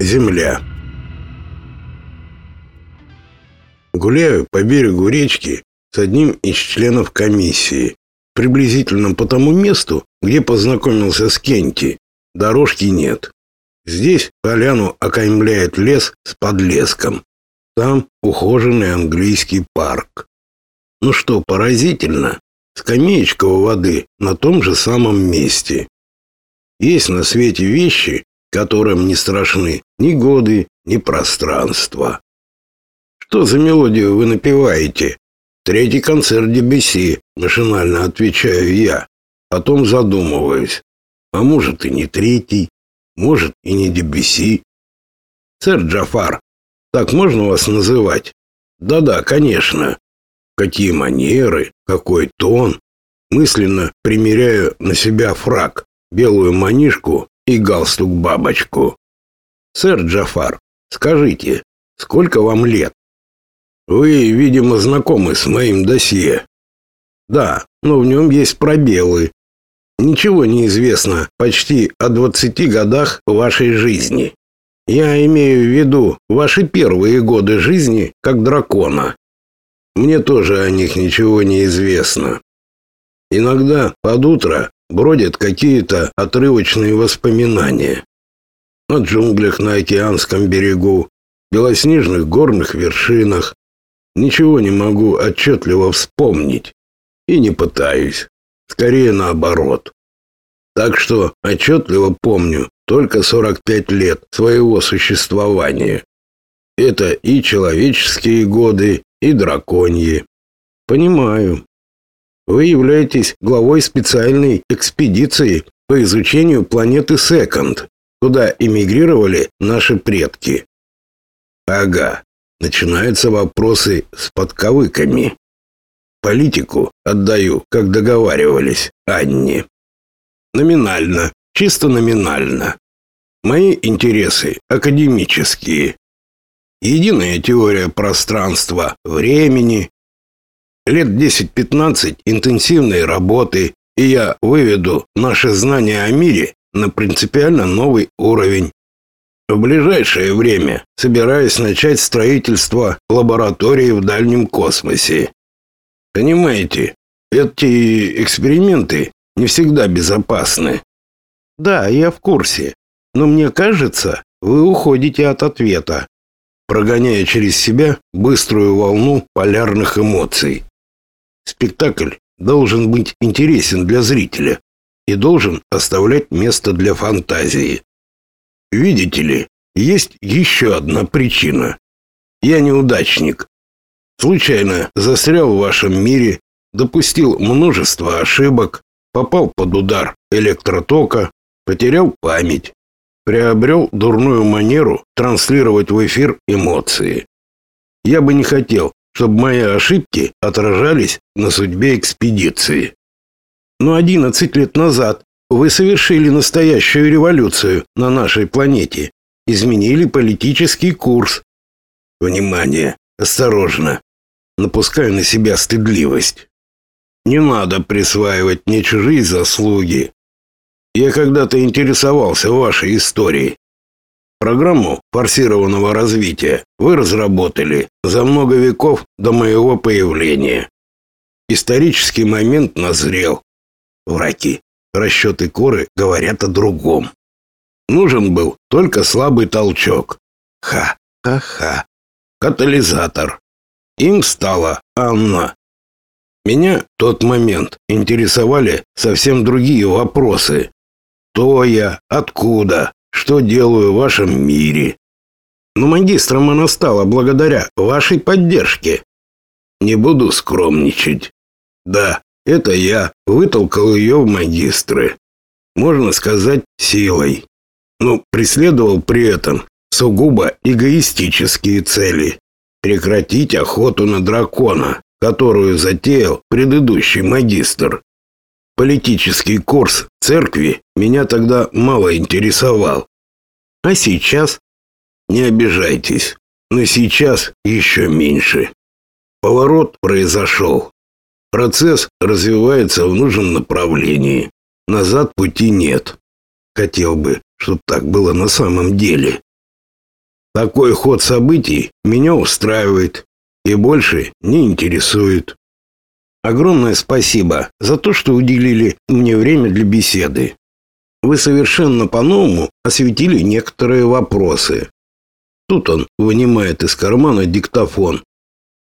Земля. Гуляю по берегу речки с одним из членов комиссии, приблизительно по тому месту, где познакомился с Кенти. Дорожки нет. Здесь поляну окаймляет лес с подлеском. Там ухоженный английский парк. Ну что, поразительно, скамеечка у воды на том же самом месте. Есть на свете вещи, которым не страшны ни годы, ни пространство. Что за мелодию вы напеваете? Третий концерт Дебюсси, машинально отвечаю я. Потом задумываюсь. А может и не третий, может и не Дебюсси. Сэр Джафар, так можно вас называть? Да-да, конечно. Какие манеры, какой тон. Мысленно примеряю на себя фрак, белую манишку и галстук-бабочку. Сэр Джафар, скажите, сколько вам лет? Вы, видимо, знакомы с моим досье. Да, но в нем есть пробелы. Ничего не известно почти о 20 годах вашей жизни. Я имею в виду ваши первые годы жизни как дракона. Мне тоже о них ничего не известно. Иногда под утро бродят какие-то отрывочные воспоминания. О джунглях на океанском берегу, белоснежных горных вершинах. Ничего не могу отчетливо вспомнить. И не пытаюсь. Скорее наоборот. Так что отчетливо помню только 45 лет своего существования. Это и человеческие годы, и драконьи. Понимаю. Вы являетесь главой специальной экспедиции по изучению планеты Секонд, куда эмигрировали наши предки. Ага, начинаются вопросы с подковыками. Политику отдаю, как договаривались, Анне. Номинально, чисто номинально. Мои интересы академические. Единая теория пространства, времени, Лет 10-15 интенсивной работы, и я выведу наши знания о мире на принципиально новый уровень. В ближайшее время собираюсь начать строительство лаборатории в дальнем космосе. Понимаете, эти эксперименты не всегда безопасны. Да, я в курсе, но мне кажется, вы уходите от ответа, прогоняя через себя быструю волну полярных эмоций. Спектакль должен быть интересен для зрителя и должен оставлять место для фантазии. Видите ли, есть еще одна причина. Я неудачник. Случайно застрял в вашем мире, допустил множество ошибок, попал под удар электротока, потерял память, приобрел дурную манеру транслировать в эфир эмоции. Я бы не хотел, чтобы мои ошибки отражались на судьбе экспедиции. Но 11 лет назад вы совершили настоящую революцию на нашей планете, изменили политический курс. Внимание, осторожно. Напускаю на себя стыдливость. Не надо присваивать мне чужие заслуги. Я когда-то интересовался вашей историей. Программу форсированного развития вы разработали за много веков до моего появления. Исторический момент назрел. Враки, расчеты коры говорят о другом. Нужен был только слабый толчок. Ха-ха-ха. Катализатор. Им стала Анна. Меня в тот момент интересовали совсем другие вопросы. Кто я? Откуда? Что делаю в вашем мире. Но магистром она стала благодаря вашей поддержке. Не буду скромничать. Да, это я вытолкал ее в магистры. Можно сказать, силой. Но преследовал при этом сугубо эгоистические цели. Прекратить охоту на дракона, которую затеял предыдущий магистр. Политический курс церкви меня тогда мало интересовал. А сейчас? Не обижайтесь, но сейчас еще меньше. Поворот произошел. Процесс развивается в нужном направлении. Назад пути нет. Хотел бы, чтобы так было на самом деле. Такой ход событий меня устраивает и больше не интересует. Огромное спасибо за то, что уделили мне время для беседы. Вы совершенно по-новому осветили некоторые вопросы. Тут он вынимает из кармана диктофон,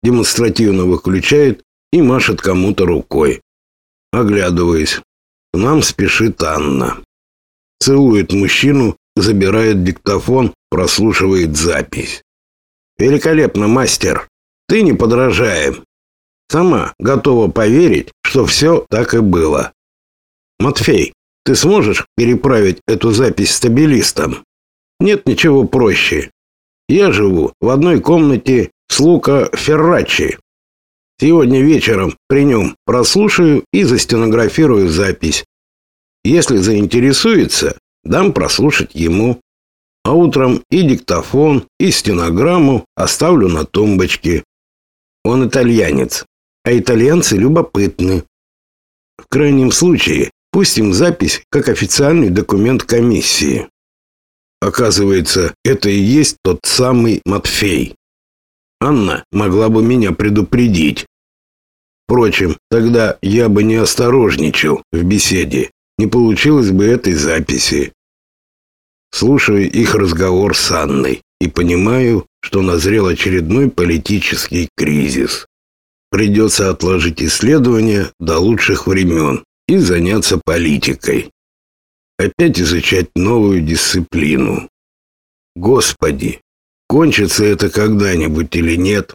демонстративно выключает и машет кому-то рукой. Оглядываясь, к нам спешит Анна. Целует мужчину, забирает диктофон, прослушивает запись. Великолепно, мастер. Ты не подражаем. Сама готова поверить, что все так и было. Матфей, ты сможешь переправить эту запись стабилистам? Нет ничего проще. Я живу в одной комнате с Лука Феррачи. Сегодня вечером при нем прослушаю и застенографирую запись. Если заинтересуется, дам прослушать ему. А утром и диктофон, и стенограмму оставлю на тумбочке. Он итальянец, а итальянцы любопытны. В крайнем случае, пустим запись как официальный документ комиссии. Оказывается, это и есть тот самый Матфей. Анна могла бы меня предупредить. Впрочем, тогда я бы не осторожничал в беседе, не получилось бы этой записи. Слушаю их разговор с Анной и понимаю, что назрел очередной политический кризис. Придется отложить исследования до лучших времен и заняться политикой. Опять изучать новую дисциплину. Господи, кончится это когда-нибудь или нет?